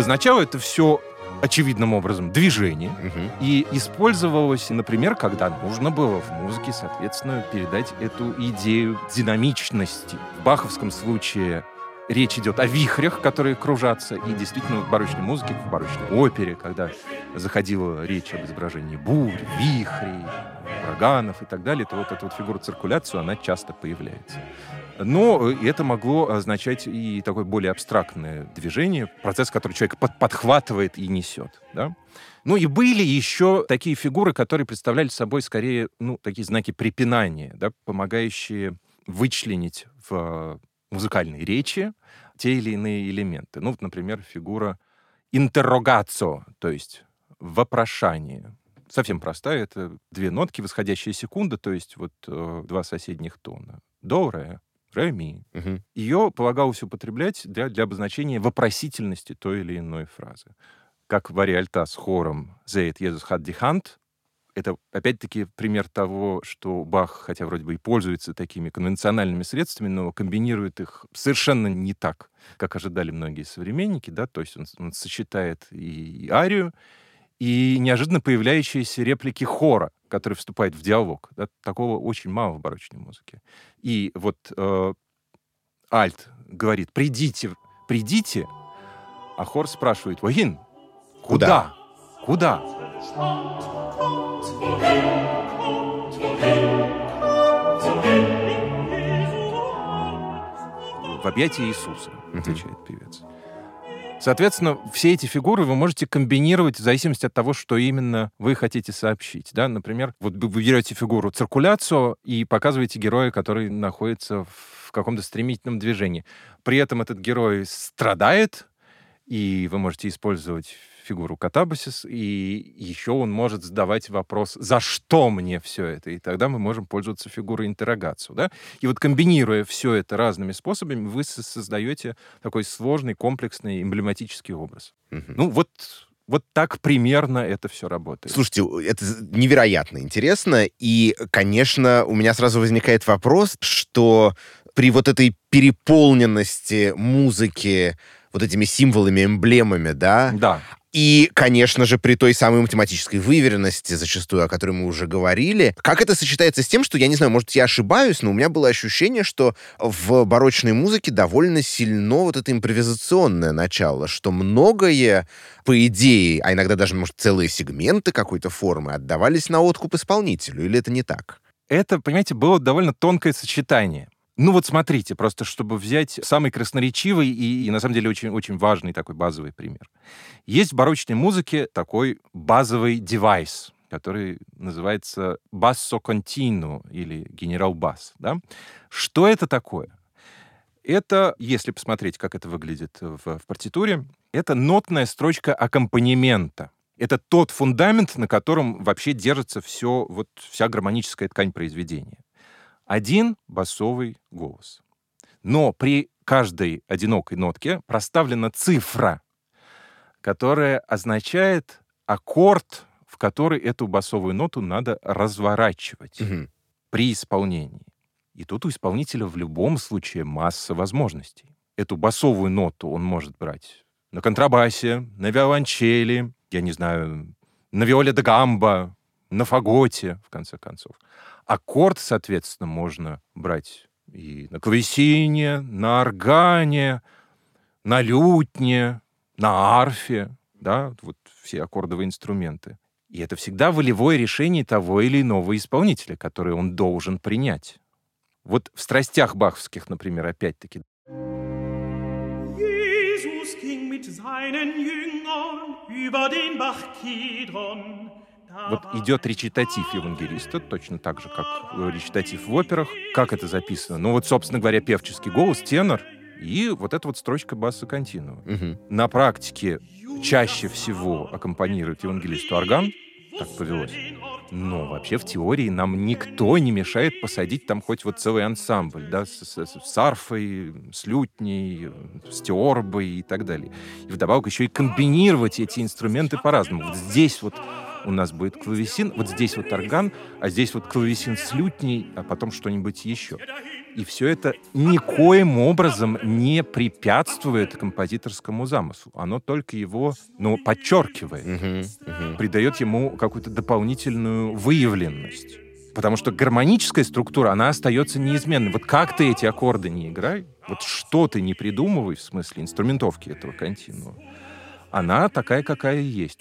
Обозначало это все очевидным образом движение, Мгм. и использовалось, например, когда нужно было в музыке, соответственно, передать эту идею динамичности. В баховском случае речь идет о вихрях, которые кружатся, и действительно в барочной музыке, в барочной опере, когда заходила речь об изображении бурь, вихрей, ураганов и так далее, то вот эта вот фигура циркуляцию, она часто появляется. Но э, это могло означать и такое более абстрактное движение, процесс, который человек под- подхватывает и несет. Да? Ну и были еще такие фигуры, которые представляли собой скорее ну, такие знаки препинания, да, помогающие вычленить в музыкальной речи те или иные элементы. Ну, вот, например, фигура интеррогацио, то есть вопрошание. Совсем простая, это две нотки, восходящая секунда, то есть вот э, два соседних тона. До, ре, ре, ми. Мгм. Ее полагалось употреблять для, для обозначения вопросительности той или иной фразы. Как в аре альта с хором «Зеет Иисус hat die Hand», это, опять-таки, пример того, что Бах, хотя вроде бы и пользуется такими конвенциональными средствами, но комбинирует их совершенно не так, как ожидали многие современники, да, то есть он, он сочетает и арию, и неожиданно появляющиеся реплики хора, который вступает в диалог. Да, такого очень мало в барочной музыке. И вот э, альт говорит «придите, придите», а хор спрашивает «Вагин, куда? Куда?» В объятии Иисуса, отвечает певец. Соответственно, все эти фигуры вы можете комбинировать в зависимости от того, что именно вы хотите сообщить. Да? Например, вот вы берете фигуру циркуляцию и показываете героя, который находится в каком-то стремительном движении. При этом этот герой страдает, и вы можете использовать фигуру катабасис, и еще он может задавать вопрос, за что мне все это? И тогда мы можем пользоваться фигурой интеррогацию. Да? И вот комбинируя все это разными способами, вы со- создаете такой сложный, комплексный, эмблематический образ. Мгм. Ну вот, вот так примерно это все работает. Слушайте, это невероятно интересно. И, конечно, у меня сразу возникает вопрос, что при вот этой переполненности музыки вот этими символами, эмблемами, да, Да. И, конечно же, при той самой математической выверенности, зачастую, о которой мы уже говорили, как это сочетается с тем, что, я не знаю, может, я ошибаюсь, но у меня было ощущение, что в барочной музыке довольно сильно вот это импровизационное начало, что многое, по идее, а иногда даже, может, целые сегменты какой-то формы отдавались на откуп исполнителю, или это не так? это, понимаете, было довольно тонкое сочетание. Ну вот смотрите, просто чтобы взять самый красноречивый и, и на самом деле очень, очень важный такой базовый пример. Есть в барочной музыке такой базовый девайс. который называется «Basso Continuo» или «Генерал Бас». Да? Что это такое? Это, если посмотреть, как это выглядит в, в партитуре, это нотная строчка аккомпанемента. Это тот фундамент, на котором вообще держится все, вот, вся гармоническая ткань произведения. Один басовый голос. Но при каждой одинокой нотке проставлена цифра, которая означает аккорд, в который эту басовую ноту надо разворачивать угу. при исполнении. И тут у исполнителя в любом случае масса возможностей. Эту басовую ноту он может брать на контрабасе, на виолончели, я не знаю, на виоле де гамба, на фаготе, в конце концов. Аккорд, соответственно, можно брать и на клавесине, на органе, на лютне, на арфе, да, вот все аккордовые инструменты. И это всегда волевое решение того или иного исполнителя, которое он должен принять. Вот в страстях баховских, например, опять-таки. Вот идет речитатив евангелиста, точно так же, как речитатив в операх. Как это записано? Ну вот, собственно говоря, певческий голос, тенор, и вот эта вот строчка баса континуа. Угу. На практике чаще всего аккомпанирует евангелисту орган, так повелось. Но вообще в теории нам никто не мешает посадить там хоть вот целый ансамбль, да, с, с, с арфой, с лютней, с теорбой и так далее. И вдобавок еще и комбинировать эти инструменты по-разному. Вот здесь вот у нас будет клавесин, вот здесь вот орган, а здесь вот клавесин с лютней, а потом что-нибудь еще. И все это никоим образом не препятствует композиторскому замыслу. Оно только его, ну, подчеркивает, угу, угу. придает ему какую-то дополнительную выявленность. Потому что гармоническая структура, она остается неизменной. Вот как ты эти аккорды не играй, вот что ты не придумывай в смысле инструментовки этого континуума, она такая, какая есть.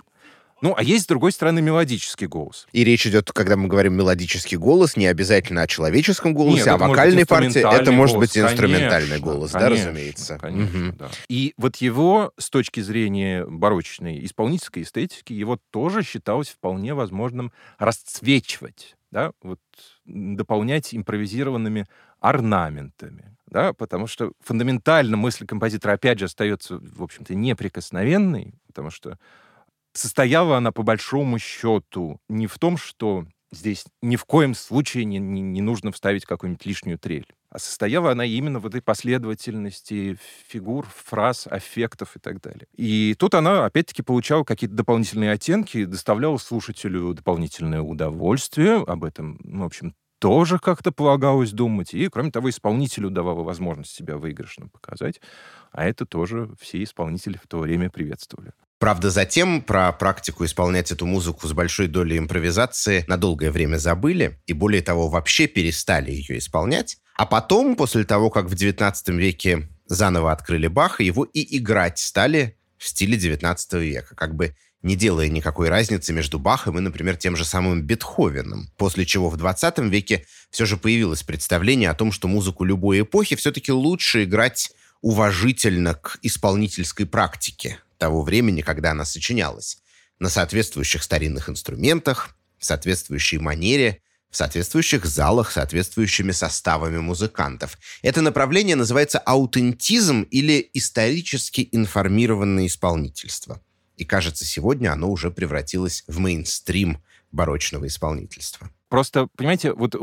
Ну, а есть, с другой стороны, мелодический голос. И речь идет, когда мы говорим мелодический голос, не обязательно о человеческом голосе, Нет, а вокальной партии. Это может быть инструментальный конечно, голос, конечно, да, разумеется. Конечно, угу. да. И вот его, с точки зрения барочной исполнительской эстетики, его тоже считалось вполне возможным расцвечивать, да, вот дополнять импровизированными орнаментами, да, потому что фундаментально мысль композитора опять же остается, в общем-то, неприкосновенной, потому что Состояла она, по большому счету, не в том, что здесь ни в коем случае не, не, не нужно вставить какую-нибудь лишнюю трель. А состояла она именно в этой последовательности фигур, фраз, аффектов и так далее. И тут она, опять-таки, получала какие-то дополнительные оттенки, доставляла слушателю дополнительное удовольствие. Об этом, ну, в общем, тоже как-то полагалось думать. И, кроме того, исполнителю давала возможность себя выигрышно показать. А это тоже все исполнители в то время приветствовали. Правда, затем про практику исполнять эту музыку с большой долей импровизации на долгое время забыли, и более того, вообще перестали ее исполнять. А потом, после того, как в XIX веке заново открыли Баха, его и играть стали в стиле XIX века, как бы не делая никакой разницы между Бахом и, например, тем же самым Бетховеном. После чего в 20 веке все же появилось представление о том, что музыку любой эпохи все-таки лучше играть уважительно к исполнительской практике, того времени, когда она сочинялась, на соответствующих старинных инструментах, в соответствующей манере, в соответствующих залах, соответствующими составами музыкантов. Это направление называется аутентизм или исторически информированное исполнительство. И кажется, сегодня оно уже превратилось в мейнстрим барочного исполнительства. Просто, понимаете, вот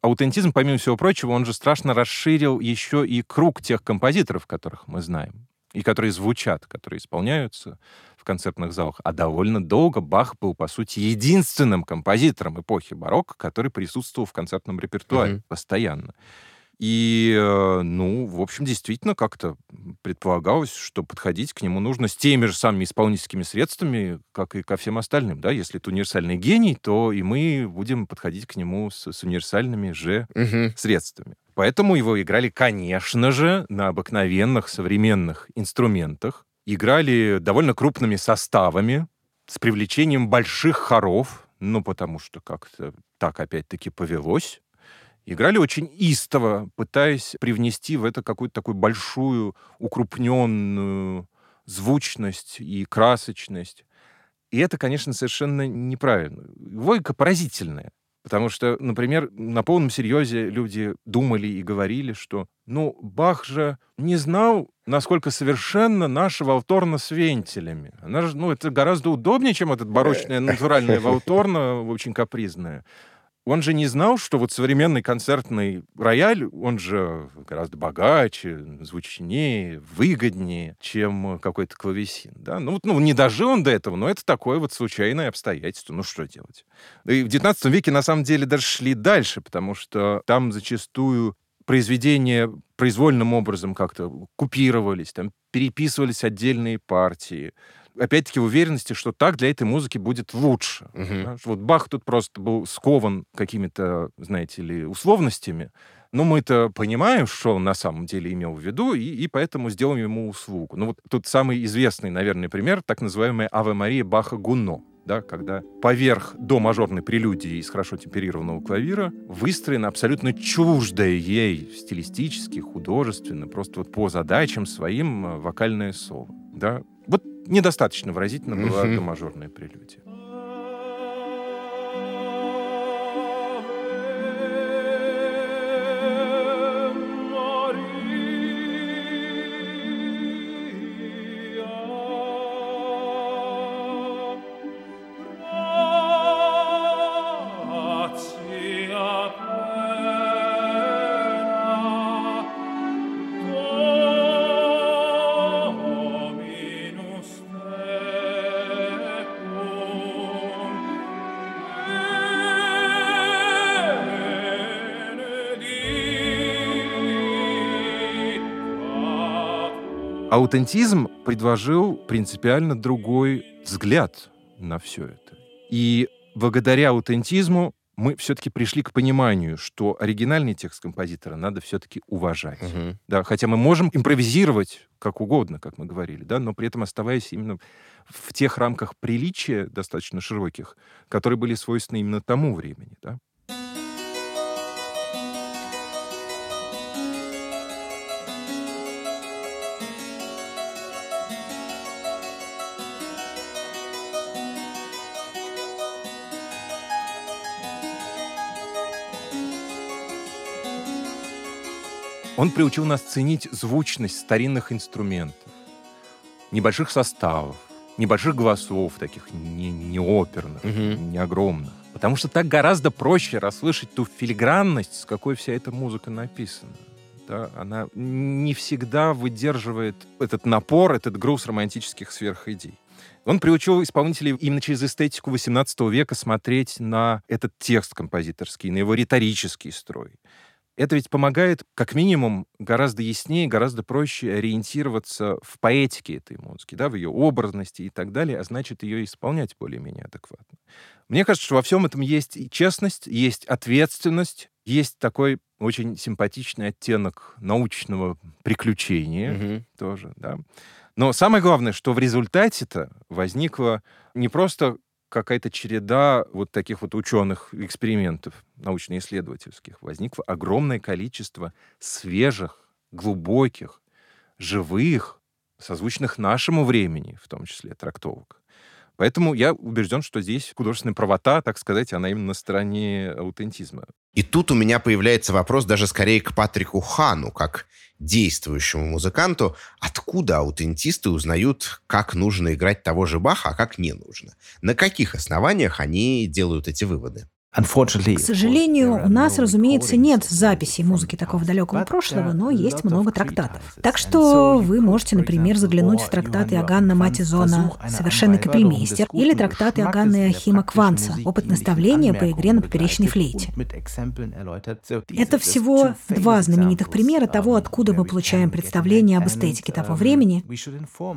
аутентизм, помимо всего прочего, он же страшно расширил еще и круг тех композиторов, которых мы знаем и которые звучат, которые исполняются в концертных залах. А довольно долго Бах был, по сути, единственным композитором эпохи барокко, который присутствовал в концертном репертуаре mm-hmm. постоянно. И, э, ну, в общем, действительно как-то предполагалось, что подходить к нему нужно с теми же самыми исполнительскими средствами, как и ко всем остальным. Да? Если это универсальный гений, то и мы будем подходить к нему с, с универсальными же угу. средствами. Поэтому его играли, конечно же, на обыкновенных современных инструментах. Играли довольно крупными составами, с привлечением больших хоров, ну, потому что как-то так опять-таки повелось. Играли очень истово, пытаясь привнести в это какую-то такую большую, укрупненную звучность и красочность. И это, конечно, совершенно неправильно. Логика поразительная. Потому что, например, на полном серьезе люди думали и говорили, что, ну, Бах же не знал, насколько совершенно наша валторна с вентилями. Она же, ну, это гораздо удобнее, чем этот барочная натуральная валторна, очень капризная он же не знал, что вот современный концертный рояль, он же гораздо богаче, звучнее, выгоднее, чем какой-то клавесин. Да? Ну, ну, не дожил он до этого, но это такое вот случайное обстоятельство. Ну, что делать? И в XIX веке, на самом деле, даже шли дальше, потому что там зачастую произведения произвольным образом как-то купировались, там переписывались отдельные партии опять-таки, в уверенности, что так для этой музыки будет лучше. Угу. Да? Вот Бах тут просто был скован какими-то, знаете ли, условностями, но мы-то понимаем, что он на самом деле имел в виду, и, и поэтому сделаем ему услугу. Ну вот тут самый известный, наверное, пример, так называемая «Аве Мария Баха Гунно», да, когда поверх до мажорной прелюдии из хорошо темперированного клавира выстроена абсолютно чуждая ей стилистически, художественно, просто вот по задачам своим э, вокальное соло. Да? Недостаточно выразительно была mm-hmm. мажорная прелюдия. Аутентизм предложил принципиально другой взгляд на все это. И благодаря аутентизму мы все-таки пришли к пониманию, что оригинальный текст композитора надо все-таки уважать. Угу. Да, хотя мы можем импровизировать как угодно, как мы говорили, да, но при этом оставаясь именно в тех рамках приличия достаточно широких, которые были свойственны именно тому времени. Да. Он приучил нас ценить звучность старинных инструментов, небольших составов, небольших голосов, таких не, не оперных, угу. не огромных. Потому что так гораздо проще расслышать ту филигранность, с какой вся эта музыка написана. Да? Она не всегда выдерживает этот напор, этот груз романтических сверхидей. Он приучил исполнителей именно через эстетику XVIII века смотреть на этот текст композиторский, на его риторический строй. Это ведь помогает, как минимум, гораздо яснее, гораздо проще ориентироваться в поэтике этой музыки, да, в ее образности и так далее, а значит, ее исполнять более-менее адекватно. Мне кажется, что во всем этом есть и честность, есть ответственность, есть такой очень симпатичный оттенок научного приключения mm-hmm. тоже, да. Но самое главное, что в результате-то возникло не просто какая-то череда вот таких вот ученых экспериментов научно-исследовательских. Возникло огромное количество свежих, глубоких, живых, созвучных нашему времени, в том числе, трактовок. Поэтому я убежден, что здесь художественная правота, так сказать, она именно на стороне аутентизма. И тут у меня появляется вопрос даже скорее к Патрику Хану, как действующему музыканту, откуда аутентисты узнают, как нужно играть того же Баха, а как не нужно? На каких основаниях они делают эти выводы? К сожалению, у нас, разумеется, нет записей музыки такого далекого прошлого, но есть много трактатов. Так что вы можете, например, заглянуть в трактаты Иоганна Матизона «Совершенный капельмейстер» или трактаты Иоганна Иохима Кванца «Опыт наставления по игре на поперечной флейте». Это всего два знаменитых примера того, откуда мы получаем представление об эстетике того времени.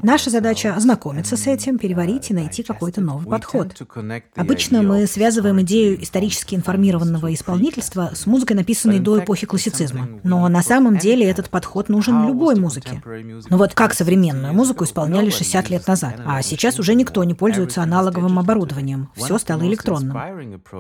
Наша задача — ознакомиться с этим, переварить и найти какой-то новый подход. Обычно мы связываем идею исторического исторически информированного исполнительства с музыкой, написанной до эпохи классицизма. Но на самом деле этот подход нужен любой музыке. Ну вот как современную музыку исполняли 60 лет назад, а сейчас уже никто не пользуется аналоговым оборудованием. Все стало электронным.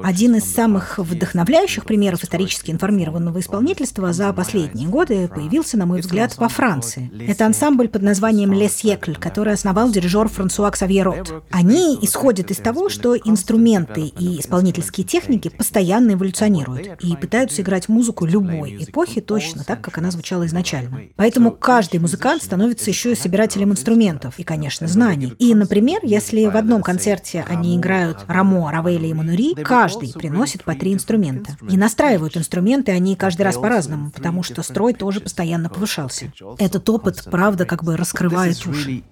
Один из самых вдохновляющих примеров исторически информированного исполнительства за последние годы появился, на мой взгляд, во Франции. Это ансамбль под названием «Le Siècle», который основал дирижер Франсуа Ксавье Рот. Они исходят из того, что инструменты и исполнительские техники постоянно эволюционируют и пытаются играть музыку любой эпохи точно так, как она звучала изначально. Поэтому каждый музыкант становится еще и собирателем инструментов и, конечно, знаний. И, например, если в одном концерте они играют Рамо, Равеля и Манури, каждый приносит по три инструмента. И настраивают инструменты они каждый раз по-разному, потому что строй тоже постоянно повышался. Этот опыт, правда, как бы раскрывает уши.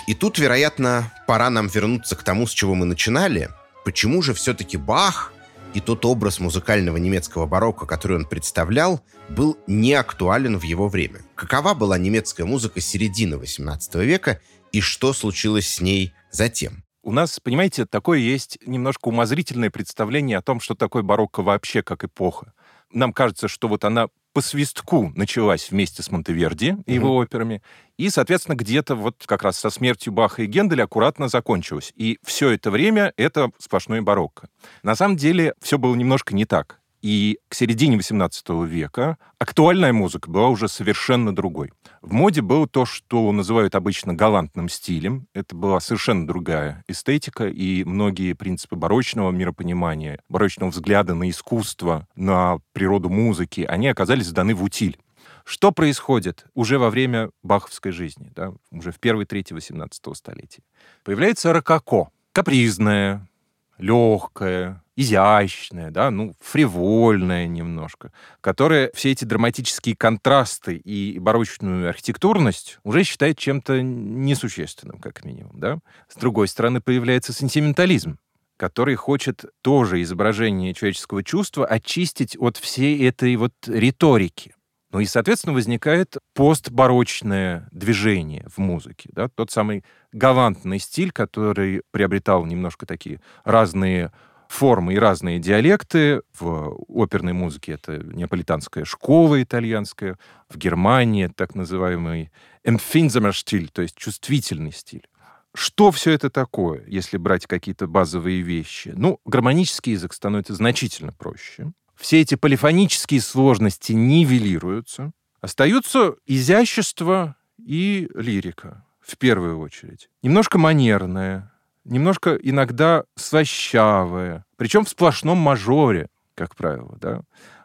Ж, и тут, вероятно, пора нам вернуться к тому, с чего мы начинали. Почему же все-таки Бах и тот образ музыкального немецкого барокко, который он представлял, был не актуален в его время? Какова была немецкая музыка середины XVIII века и что случилось с ней затем? У нас, понимаете, такое есть немножко умозрительное представление о том, что такое барокко вообще как эпоха. Нам кажется, что вот она по свистку началась вместе с Монтеверди и его mm-hmm. операми, и, соответственно, где-то вот как раз со смертью Баха и Генделя аккуратно закончилась. И все это время это сплошное барокко. На самом деле все было немножко не так. И к середине XVIII века актуальная музыка была уже совершенно другой. В моде было то, что называют обычно галантным стилем. Это была совершенно другая эстетика, и многие принципы барочного миропонимания, барочного взгляда на искусство, на природу музыки, они оказались сданы в утиль. Что происходит уже во время баховской жизни, да, уже в первой трети XVIII столетия? Появляется рококо, капризное, легкое, изящная, да, ну, фривольная немножко, которая все эти драматические контрасты и барочную архитектурность уже считает чем-то несущественным, как минимум, да. С другой стороны, появляется сентиментализм, который хочет тоже изображение человеческого чувства очистить от всей этой вот риторики. Ну и, соответственно, возникает постбарочное движение в музыке. Да? Тот самый галантный стиль, который приобретал немножко такие разные формы и разные диалекты. В оперной музыке это неаполитанская школа итальянская, в Германии так называемый стиль, то есть чувствительный стиль. Что все это такое, если брать какие-то базовые вещи? Ну, гармонический язык становится значительно проще. Все эти полифонические сложности нивелируются. Остаются изящество и лирика, в первую очередь. Немножко манерная, немножко иногда слащавая, причем в сплошном мажоре, как правило, да.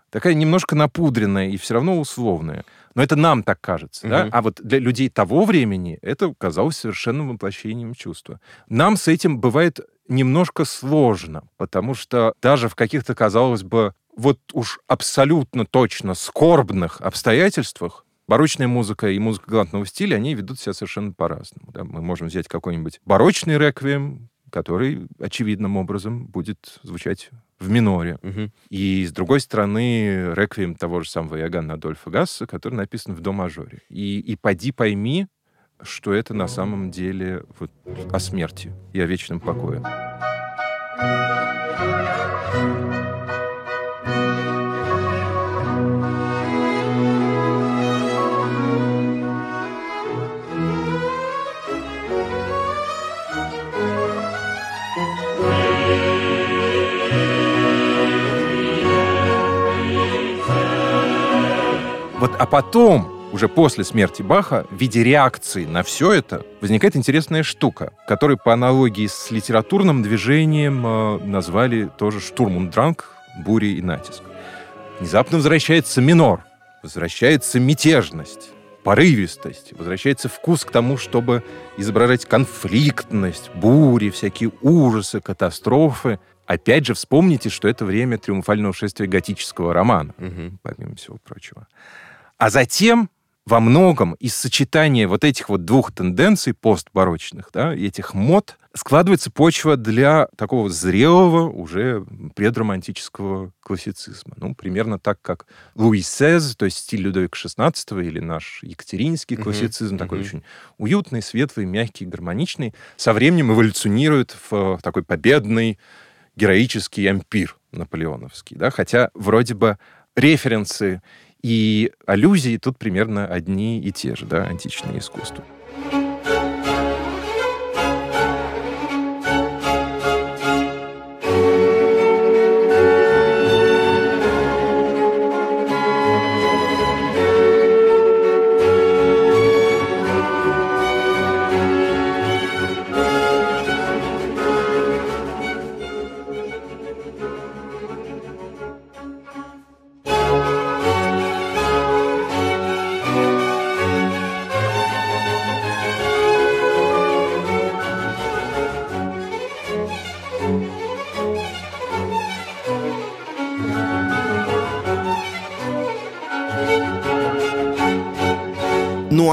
Такая немножко напудренная и все равно условная. Но это нам так кажется, uh-huh. да? А вот для людей того времени это казалось совершенным воплощением чувства. Нам с этим бывает немножко сложно, потому что даже в каких-то, казалось бы, вот уж абсолютно точно скорбных обстоятельствах барочная музыка и музыка галантного стиля, они ведут себя совершенно по-разному. Да? Мы можем взять какой-нибудь барочный реквием, который очевидным образом будет звучать в миноре. Угу. И, с другой стороны, реквием того же самого Иоганна Адольфа Гасса, который написан в до-мажоре. И, и поди пойми, что это на самом деле вот о смерти и о вечном покое. Вот, а потом, уже после смерти Баха, в виде реакции на все это возникает интересная штука, которую по аналогии с литературным движением э, назвали тоже «Штурмундранг», бури и натиск. Внезапно возвращается минор, возвращается мятежность, порывистость, возвращается вкус к тому, чтобы изображать конфликтность, бури, всякие ужасы, катастрофы. Опять же, вспомните, что это время триумфального шествия готического романа, угу. помимо всего прочего. А затем во многом из сочетания вот этих вот двух тенденций постбарочных, да, этих мод, складывается почва для такого зрелого уже предромантического классицизма. Ну, примерно так, как Луи Сез, то есть стиль Людовика XVI или наш екатеринский классицизм, uh-huh, такой uh-huh. очень уютный, светлый, мягкий, гармоничный, со временем эволюционирует в такой победный, героический ампир наполеоновский. Да? Хотя вроде бы референсы и аллюзии тут примерно одни и те же, да, античное искусство. Ну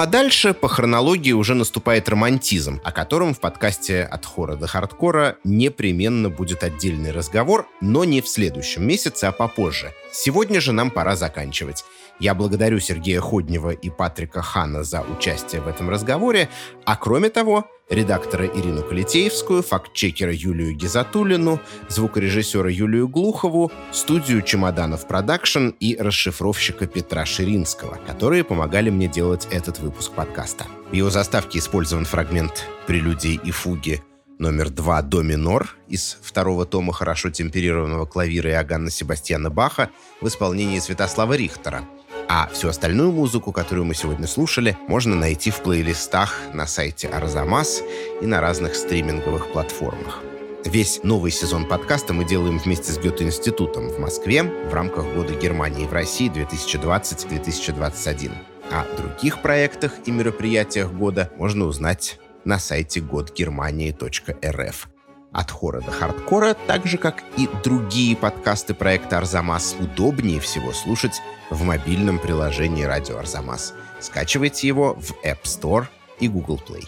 а дальше по хронологии уже наступает романтизм, о котором в подкасте «От хора до хардкора» непременно будет отдельный разговор, но не в следующем месяце, а попозже. Сегодня же нам пора заканчивать. Я благодарю Сергея Ходнева и Патрика Хана за участие в этом разговоре, а кроме того, редактора Ирину Калитеевскую, фактчекера Юлию Гизатулину, звукорежиссера Юлию Глухову, студию «Чемоданов Продакшн» и расшифровщика Петра Ширинского, которые помогали мне делать этот выпуск подкаста. В его заставке использован фрагмент прелюдии и фуги номер два до минор из второго тома хорошо темперированного клавира Иоганна Себастьяна Баха в исполнении Святослава Рихтера – а всю остальную музыку, которую мы сегодня слушали, можно найти в плейлистах на сайте Арзамас и на разных стриминговых платформах. Весь новый сезон подкаста мы делаем вместе с Гёте-институтом в Москве в рамках Года Германии в России 2020-2021. О других проектах и мероприятиях года можно узнать на сайте годгермании.рф. От хора до хардкора, так же, как и другие подкасты проекта «Арзамас», удобнее всего слушать в мобильном приложении «Радио Арзамас». Скачивайте его в App Store и Google Play.